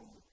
body